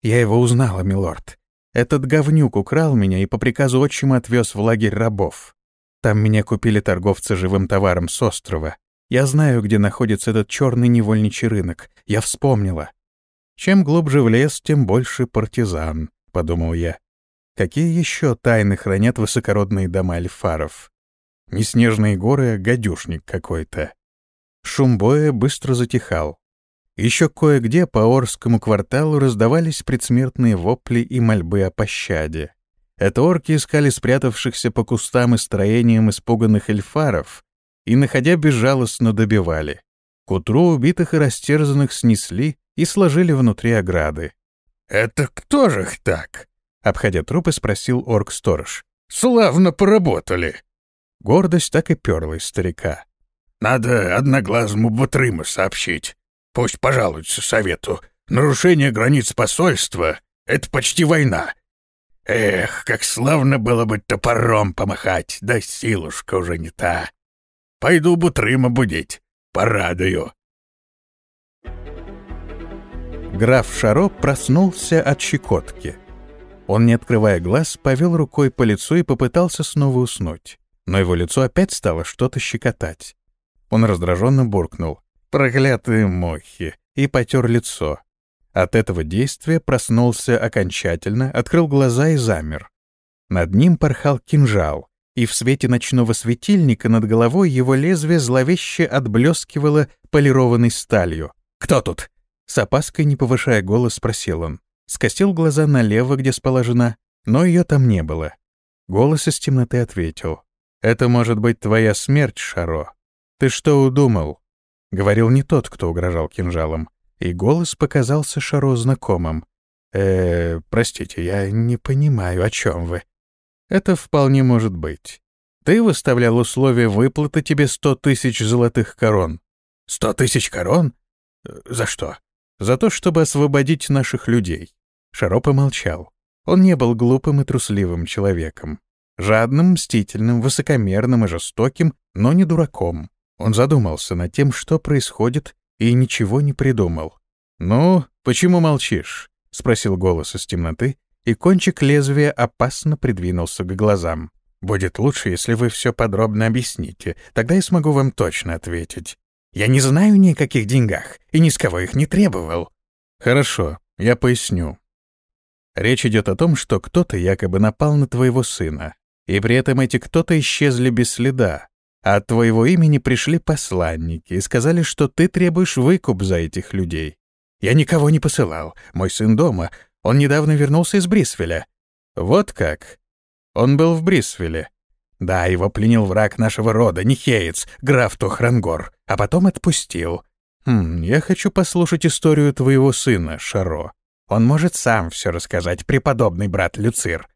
«Я его узнала, милорд. Этот говнюк украл меня и по приказу отчима отвез в лагерь рабов. Там меня купили торговцы живым товаром с острова. Я знаю, где находится этот черный невольничий рынок. Я вспомнила. Чем глубже в лес, тем больше партизан, — подумал я. Какие еще тайны хранят высокородные дома альфаров? Не снежные горы, а гадюшник какой-то. Шум боя быстро затихал. Еще кое-где по Орскому кварталу раздавались предсмертные вопли и мольбы о пощаде. Это орки искали спрятавшихся по кустам и строениям испуганных эльфаров, и, находя, безжалостно добивали. К утру убитых и растерзанных снесли и сложили внутри ограды. «Это кто же их так?» — обходя трупы, спросил орк-сторож. «Славно поработали!» Гордость так и перла из старика. «Надо одноглазому Батрыму сообщить. Пусть пожалуется совету. Нарушение границ посольства — это почти война. Эх, как славно было бы топором помахать, да силушка уже не та. Пойду Бутрыма будить, порадую. Граф Шаро проснулся от щекотки. Он, не открывая глаз, повел рукой по лицу и попытался снова уснуть. Но его лицо опять стало что-то щекотать. Он раздраженно буркнул «Проклятые мохи!» и потер лицо. От этого действия проснулся окончательно, открыл глаза и замер. Над ним порхал кинжал, и в свете ночного светильника над головой его лезвие зловеще отблескивало полированной сталью. «Кто тут?» С опаской, не повышая голос, спросил он. Скосил глаза налево, где спала жена, но ее там не было. Голос из темноты ответил. «Это может быть твоя смерть, Шаро. Ты что удумал?» Говорил не тот, кто угрожал кинжалом. И голос показался Шаро знакомым. э простите, я не понимаю, о чем вы». Это вполне может быть. Ты выставлял условие выплаты тебе сто тысяч золотых корон. Сто тысяч корон? За что? За то, чтобы освободить наших людей. Шаро помолчал. Он не был глупым и трусливым человеком. Жадным, мстительным, высокомерным и жестоким, но не дураком. Он задумался над тем, что происходит, и ничего не придумал. «Ну, почему молчишь?» — спросил голос из темноты, и кончик лезвия опасно придвинулся к глазам. «Будет лучше, если вы все подробно объясните, тогда я смогу вам точно ответить. Я не знаю ни о каких деньгах и ни с кого их не требовал». «Хорошо, я поясню. Речь идет о том, что кто-то якобы напал на твоего сына, и при этом эти кто-то исчезли без следа, от твоего имени пришли посланники и сказали, что ты требуешь выкуп за этих людей. Я никого не посылал, мой сын дома, он недавно вернулся из Брисвеля. Вот как. Он был в Брисвеле. Да, его пленил враг нашего рода, Нихеец, граф Тохрангор, а потом отпустил. Хм, я хочу послушать историю твоего сына, Шаро. Он может сам все рассказать, преподобный брат Люцир.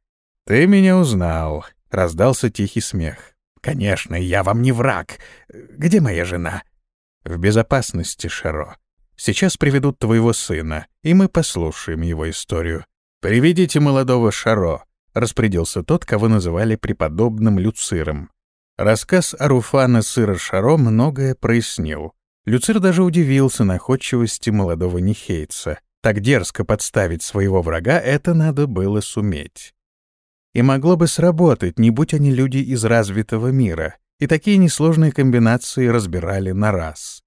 Ты меня узнал, — раздался тихий смех. «Конечно, я вам не враг. Где моя жена?» «В безопасности, Шаро. Сейчас приведут твоего сына, и мы послушаем его историю. Приведите молодого Шаро», — распорядился тот, кого называли преподобным Люциром. Рассказ Аруфана Сыра Шаро многое прояснил. Люцер даже удивился находчивости молодого Нихейца. Так дерзко подставить своего врага это надо было суметь. И могло бы сработать, не будь они люди из развитого мира, и такие несложные комбинации разбирали на раз.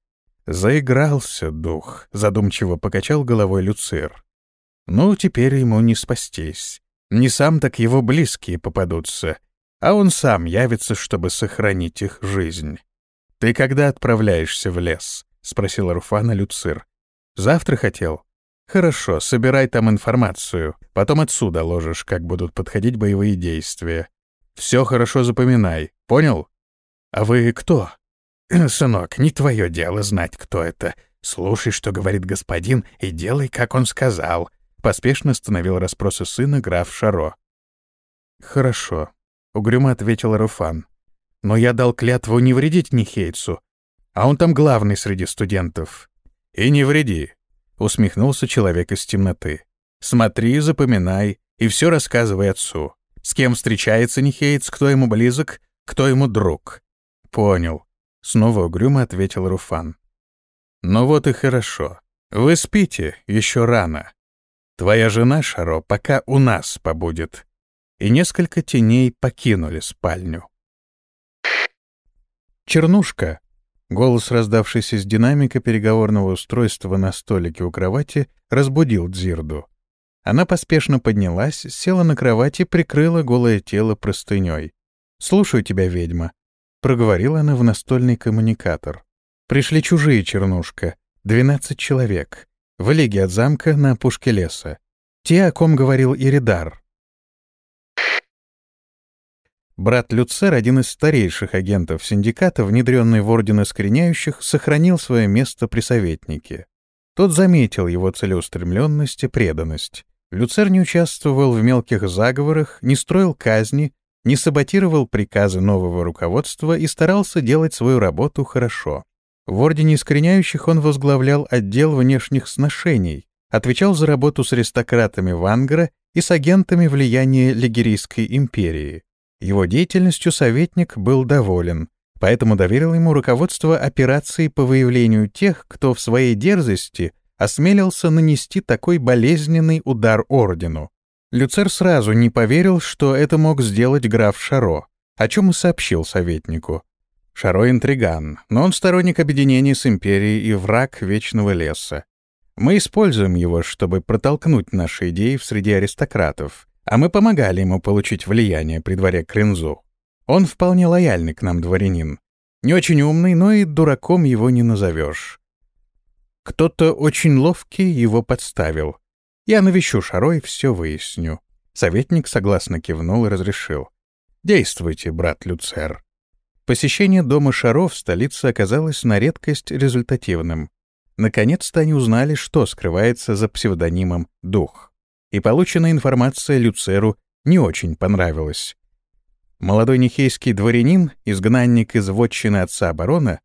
Заигрался дух, задумчиво покачал головой Люцир. Ну, теперь ему не спастись. Не сам, так его близкие попадутся, а он сам явится, чтобы сохранить их жизнь. «Ты когда отправляешься в лес?» — спросил Руфана Люцир. «Завтра хотел?» «Хорошо, собирай там информацию. Потом отсюда ложишь, как будут подходить боевые действия. Все хорошо запоминай. Понял? А вы кто?» «Сынок, не твое дело знать, кто это. Слушай, что говорит господин, и делай, как он сказал», — поспешно остановил расспросы сына граф Шаро. «Хорошо», — угрюмо ответил Руфан. «Но я дал клятву не вредить Нихейцу, а он там главный среди студентов». «И не вреди», усмехнулся человек из темноты. Смотри, запоминай и все рассказывай отцу. С кем встречается Нихеец, кто ему близок, кто ему друг. Понял. Снова угрюмо ответил Руфан. Ну вот и хорошо. Вы спите, еще рано. Твоя жена, Шаро, пока у нас побудет. И несколько теней покинули спальню. Чернушка, Голос, раздавшийся из динамика переговорного устройства на столике у кровати, разбудил Дзирду. Она поспешно поднялась, села на кровати, прикрыла голое тело простыней. «Слушаю тебя, ведьма», — проговорила она в настольный коммуникатор. «Пришли чужие, Чернушка. Двенадцать человек. В лиге от замка на опушке леса. Те, о ком говорил Иридар. Брат Люцер, один из старейших агентов синдиката, внедренный в Орден Искореняющих, сохранил свое место при советнике. Тот заметил его целеустремленность и преданность. Люцер не участвовал в мелких заговорах, не строил казни, не саботировал приказы нового руководства и старался делать свою работу хорошо. В Ордене Искореняющих он возглавлял отдел внешних сношений, отвечал за работу с аристократами Вангара и с агентами влияния Лигерийской империи. Его деятельностью советник был доволен, поэтому доверил ему руководство операции по выявлению тех, кто в своей дерзости осмелился нанести такой болезненный удар ордену. Люцер сразу не поверил, что это мог сделать граф Шаро, о чем и сообщил советнику. Шаро — интриган, но он сторонник объединения с империей и враг Вечного Леса. Мы используем его, чтобы протолкнуть наши идеи в среде аристократов, а мы помогали ему получить влияние при дворе Кринзу. Он вполне лояльный к нам дворянин. Не очень умный, но и дураком его не назовешь. Кто-то очень ловкий его подставил. Я навещу Шаро и все выясню. Советник согласно кивнул и разрешил. «Действуйте, брат Люцер». Посещение дома Шаро в столице оказалось на редкость результативным. Наконец-то они узнали, что скрывается за псевдонимом «Дух» и полученная информация Люцеру не очень понравилась. Молодой нехейский дворянин, изгнанник из вотчины отца барона,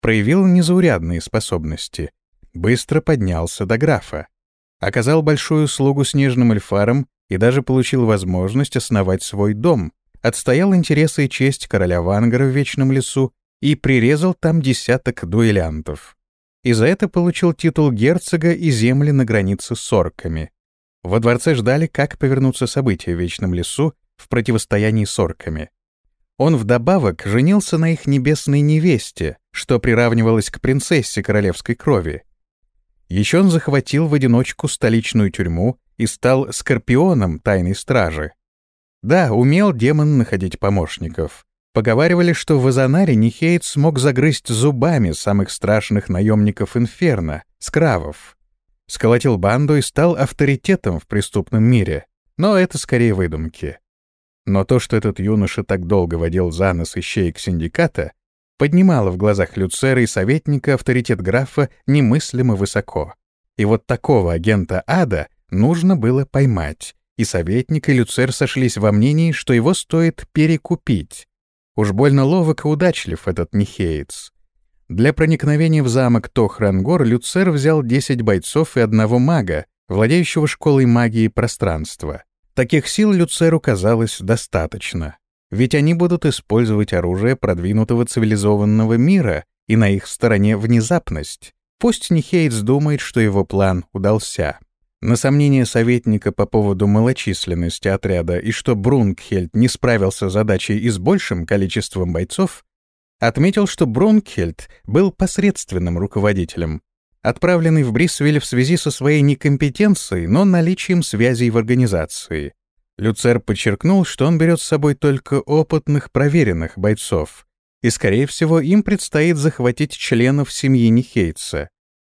проявил незаурядные способности, быстро поднялся до графа, оказал большую услугу снежным эльфарам и даже получил возможность основать свой дом, отстоял интересы и честь короля Вангара в Вечном лесу и прирезал там десяток дуэлянтов. И за это получил титул герцога и земли на границе с орками. Во дворце ждали, как повернутся события в Вечном лесу в противостоянии с орками. Он вдобавок женился на их небесной невесте, что приравнивалось к принцессе королевской крови. Еще он захватил в одиночку столичную тюрьму и стал скорпионом тайной стражи. Да, умел демон находить помощников. Поговаривали, что в Азанаре Нихейт смог загрызть зубами самых страшных наемников Инферно, скравов, сколотил банду и стал авторитетом в преступном мире. Но это скорее выдумки. Но то, что этот юноша так долго водил за нос ищеек синдиката, поднимало в глазах Люцера и советника авторитет графа немыслимо высоко. И вот такого агента ада нужно было поймать, и советник и Люцер сошлись во мнении, что его стоит перекупить. Уж больно ловок и удачлив этот Нихеец. Для проникновения в замок Тохрангор Люцер взял 10 бойцов и одного мага, владеющего школой магии пространства. Таких сил Люцеру казалось достаточно. Ведь они будут использовать оружие продвинутого цивилизованного мира и на их стороне внезапность. Пусть Нихейтс думает, что его план удался. На сомнение советника по поводу малочисленности отряда и что Брункхельд не справился с задачей и с большим количеством бойцов, отметил, что Брункхельд был посредственным руководителем, отправленный в Брисвель в связи со своей некомпетенцией, но наличием связей в организации. Люцер подчеркнул, что он берет с собой только опытных, проверенных бойцов, и, скорее всего, им предстоит захватить членов семьи Нихейца.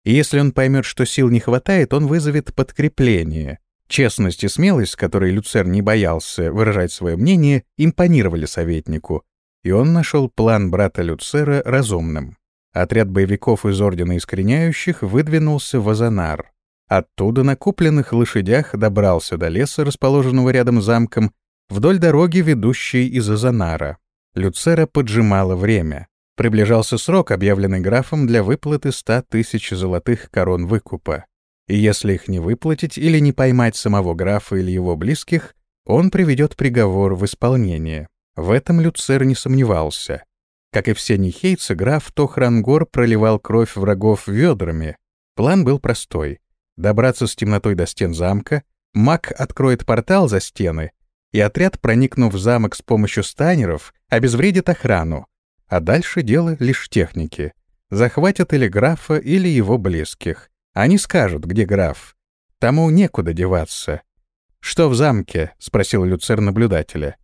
И если он поймет, что сил не хватает, он вызовет подкрепление. Честность и смелость, с которой Люцер не боялся выражать свое мнение, импонировали советнику, и он нашел план брата Люцера разумным. Отряд боевиков из Ордена Искореняющих выдвинулся в Азанар. Оттуда на купленных лошадях добрался до леса, расположенного рядом с замком, вдоль дороги, ведущей из Азанара. Люцера поджимало время. Приближался срок, объявленный графом для выплаты ста тысяч золотых корон выкупа. И если их не выплатить или не поймать самого графа или его близких, он приведет приговор в исполнение. В этом Люцер не сомневался. Как и все нихейцы, граф Тохрангор проливал кровь врагов ведрами. План был простой. Добраться с темнотой до стен замка, маг откроет портал за стены, и отряд, проникнув в замок с помощью станеров, обезвредит охрану, а дальше дело лишь техники. Захватят или графа, или его близких. Они скажут, где граф. Тому некуда деваться. «Что в замке?» — спросил Люцер наблюдателя.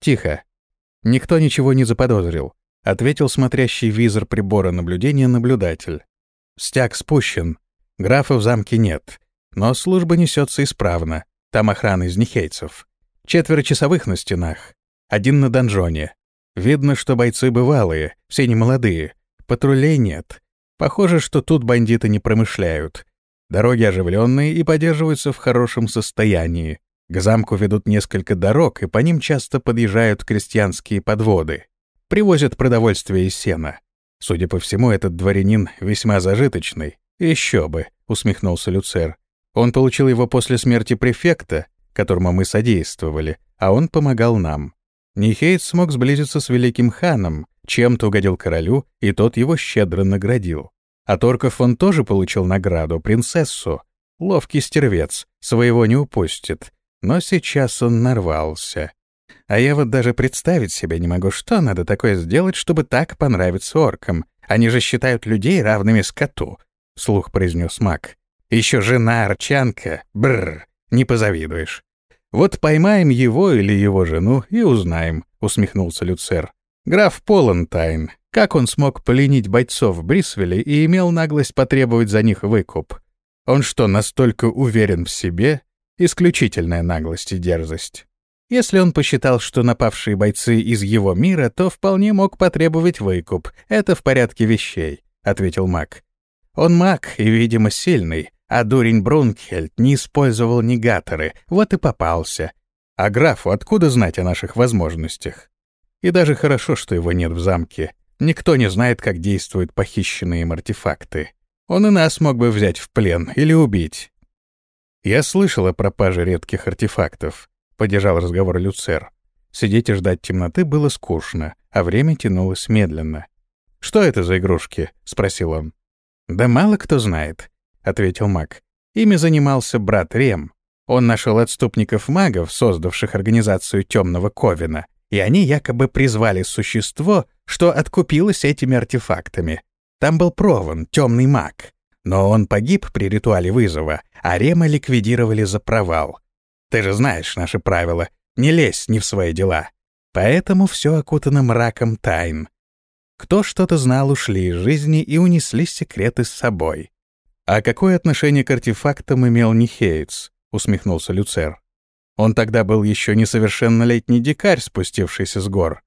«Тихо. Никто ничего не заподозрил», — ответил смотрящий визор прибора наблюдения наблюдатель. «Стяг спущен. Графа в замке нет. Но служба несется исправно. Там охрана из нехейцев. Четверо часовых на стенах. Один на донжоне. Видно, что бойцы бывалые, все не молодые. Патрулей нет. Похоже, что тут бандиты не промышляют. Дороги оживленные и поддерживаются в хорошем состоянии. К замку ведут несколько дорог, и по ним часто подъезжают крестьянские подводы. Привозят продовольствие и сено. Судя по всему, этот дворянин весьма зажиточный. Еще бы, усмехнулся Люцер. Он получил его после смерти префекта, которому мы содействовали, а он помогал нам. Нихейт смог сблизиться с великим ханом, чем-то угодил королю, и тот его щедро наградил. А Торков он тоже получил награду, принцессу. Ловкий стервец, своего не упустит. Но сейчас он нарвался. А я вот даже представить себе не могу, что надо такое сделать, чтобы так понравиться оркам. Они же считают людей равными скоту, — вслух произнес маг. Еще жена арчанка, бррр, не позавидуешь. «Вот поймаем его или его жену и узнаем», — усмехнулся Люцер. «Граф полон тайн. Как он смог поленить бойцов в и имел наглость потребовать за них выкуп? Он что, настолько уверен в себе? Исключительная наглость и дерзость. Если он посчитал, что напавшие бойцы из его мира, то вполне мог потребовать выкуп. Это в порядке вещей», — ответил маг. «Он маг и, видимо, сильный, а дурень Брункхельд не использовал негаторы, вот и попался. А графу откуда знать о наших возможностях? И даже хорошо, что его нет в замке. Никто не знает, как действуют похищенные им артефакты. Он и нас мог бы взять в плен или убить. Я слышал о пропаже редких артефактов, — поддержал разговор Люцер. Сидеть и ждать темноты было скучно, а время тянулось медленно. «Что это за игрушки?» — спросил он. «Да мало кто знает. — ответил маг. «Ими занимался брат Рем. Он нашел отступников магов, создавших организацию Темного Ковина, и они якобы призвали существо, что откупилось этими артефактами. Там был Прован, темный маг. Но он погиб при ритуале вызова, а Рема ликвидировали за провал. Ты же знаешь наши правила. Не лезь не в свои дела. Поэтому все окутано мраком тайн. Кто что-то знал, ушли из жизни и унесли секреты с собой. «А какое отношение к артефактам имел Нихейтс?» — усмехнулся Люцер. «Он тогда был еще несовершеннолетний дикарь, спустившийся с гор.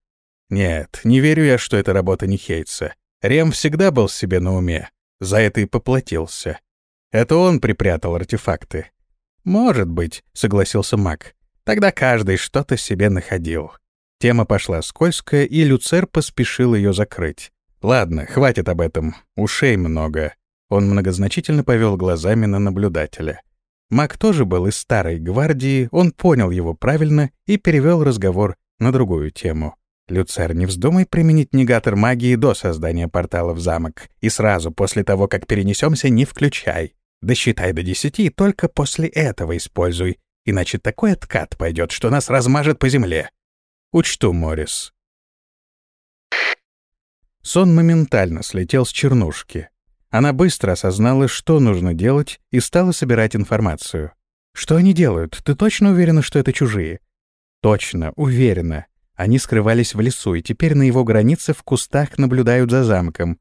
Нет, не верю я, что это работа Нихейтса. Рем всегда был себе на уме, за это и поплатился. Это он припрятал артефакты». «Может быть», — согласился маг. «Тогда каждый что-то себе находил». Тема пошла скользкая, и Люцер поспешил ее закрыть. «Ладно, хватит об этом, ушей много. Он многозначительно повел глазами на наблюдателя. Мак тоже был из старой гвардии, он понял его правильно и перевел разговор на другую тему. Люцер, не вздумай применить негатор магии до создания портала в замок. И сразу после того, как перенесемся, не включай. Досчитай до десяти и только после этого используй. Иначе такой откат пойдет, что нас размажет по земле. Учту, Моррис. Сон моментально слетел с чернушки. Она быстро осознала, что нужно делать, и стала собирать информацию. «Что они делают? Ты точно уверена, что это чужие?» «Точно, уверена. Они скрывались в лесу, и теперь на его границе в кустах наблюдают за замком.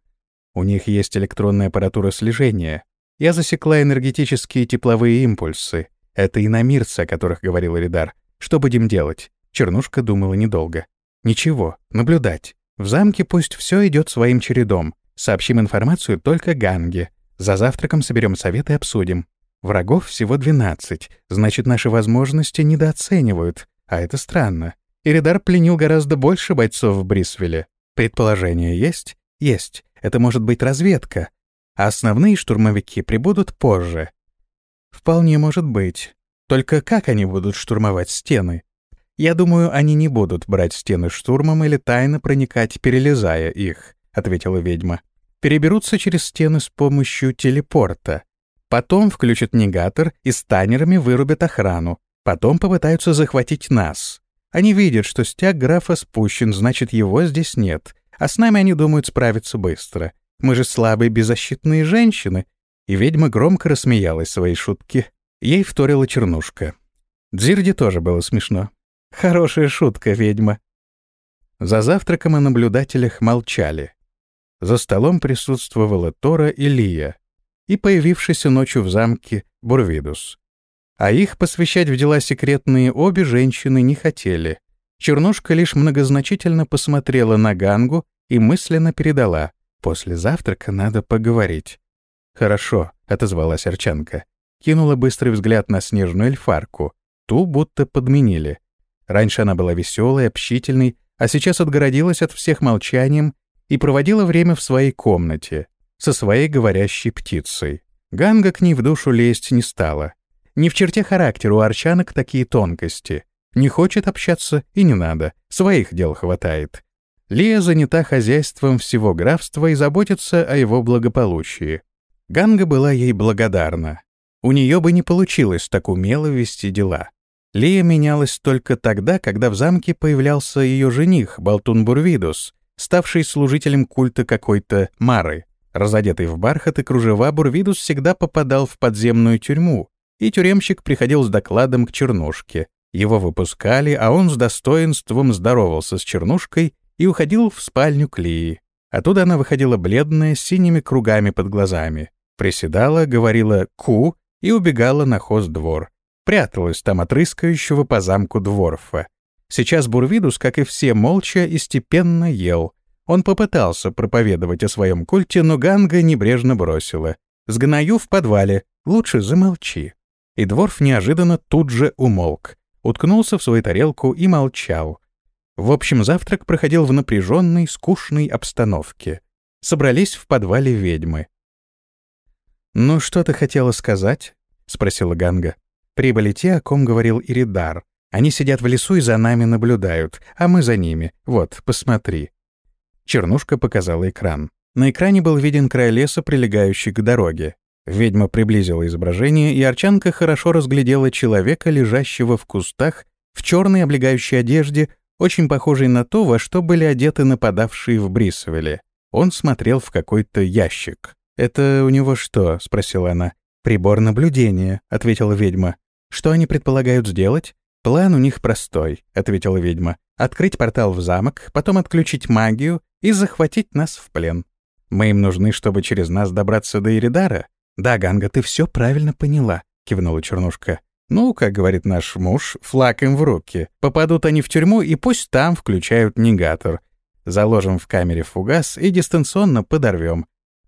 У них есть электронная аппаратура слежения. Я засекла энергетические тепловые импульсы. Это иномирцы, о которых говорил Эридар. Что будем делать?» Чернушка думала недолго. «Ничего, наблюдать. В замке пусть все идет своим чередом. Сообщим информацию только Ганге. За завтраком соберем совет и обсудим. Врагов всего 12, значит, наши возможности недооценивают, а это странно. Иридар пленил гораздо больше бойцов в Брисвеле. Предположение есть? Есть. Это может быть разведка. А основные штурмовики прибудут позже. Вполне может быть. Только как они будут штурмовать стены? Я думаю, они не будут брать стены штурмом или тайно проникать, перелезая их, — ответила ведьма переберутся через стены с помощью телепорта. Потом включат негатор и с танерами вырубят охрану. Потом попытаются захватить нас. Они видят, что стяг графа спущен, значит, его здесь нет. А с нами они думают справиться быстро. Мы же слабые беззащитные женщины. И ведьма громко рассмеялась своей шутке. Ей вторила чернушка. Дзирде тоже было смешно. Хорошая шутка, ведьма. За завтраком о наблюдателях молчали. За столом присутствовала Тора и Лия и появившийся ночью в замке Бурвидус. А их посвящать в дела секретные обе женщины не хотели. Чернушка лишь многозначительно посмотрела на Гангу и мысленно передала «После завтрака надо поговорить». «Хорошо», — отозвалась Арчанка. Кинула быстрый взгляд на снежную эльфарку. Ту будто подменили. Раньше она была веселой, общительной, а сейчас отгородилась от всех молчанием и проводила время в своей комнате со своей говорящей птицей. Ганга к ней в душу лезть не стала. Не в черте характера у арчанок такие тонкости. Не хочет общаться и не надо, своих дел хватает. Лия занята хозяйством всего графства и заботится о его благополучии. Ганга была ей благодарна. У нее бы не получилось так умело вести дела. Лия менялась только тогда, когда в замке появлялся ее жених, Болтун Бурвидус, ставший служителем культа какой-то Мары. Разодетый в бархат и кружева, Бурвидус всегда попадал в подземную тюрьму, и тюремщик приходил с докладом к Чернушке. Его выпускали, а он с достоинством здоровался с Чернушкой и уходил в спальню Клии. Оттуда она выходила бледная, с синими кругами под глазами. Приседала, говорила «ку» и убегала на хоздвор. Пряталась там от рыскающего по замку дворфа. Сейчас Бурвидус, как и все, молча и степенно ел. Он попытался проповедовать о своем культе, но Ганга небрежно бросила. «Сгною в подвале, лучше замолчи». И Дворф неожиданно тут же умолк, уткнулся в свою тарелку и молчал. В общем, завтрак проходил в напряженной, скучной обстановке. Собрались в подвале ведьмы. «Ну, что ты хотела сказать?» — спросила Ганга. Прибыли те, о ком говорил Иридар, они сидят в лесу и за нами наблюдают, а мы за ними. Вот, посмотри». Чернушка показала экран. На экране был виден край леса, прилегающий к дороге. Ведьма приблизила изображение, и Арчанка хорошо разглядела человека, лежащего в кустах, в черной облегающей одежде, очень похожей на то, во что были одеты нападавшие в Брисовеле. Он смотрел в какой-то ящик. «Это у него что?» — спросила она. «Прибор наблюдения», — ответила ведьма. «Что они предполагают сделать?» «План у них простой», — ответила ведьма. «Открыть портал в замок, потом отключить магию и захватить нас в плен. Мы им нужны, чтобы через нас добраться до Иридара?» «Да, Ганга, ты все правильно поняла», — кивнула Чернушка. «Ну, как говорит наш муж, флаг им в руки. Попадут они в тюрьму, и пусть там включают негатор. Заложим в камере фугас и дистанционно подорвем.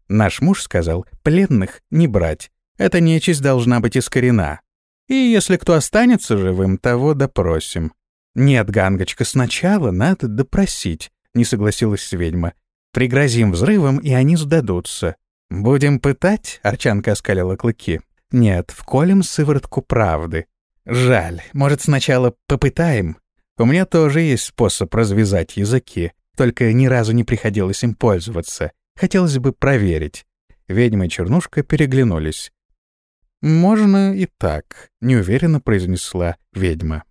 Наш муж сказал, пленных не брать. Эта нечисть должна быть искорена. И если кто останется живым, того допросим. Нет, Гангочка, сначала надо допросить, не согласилась ведьма. Пригрозим взрывом, и они сдадутся. Будем пытать? Арчанка оскалила клыки. Нет, вколем сыворотку правды. Жаль, может, сначала попытаем? У меня тоже есть способ развязать языки, только ни разу не приходилось им пользоваться. Хотелось бы проверить. Ведьма и Чернушка переглянулись. «Можно и так», — неуверенно произнесла ведьма.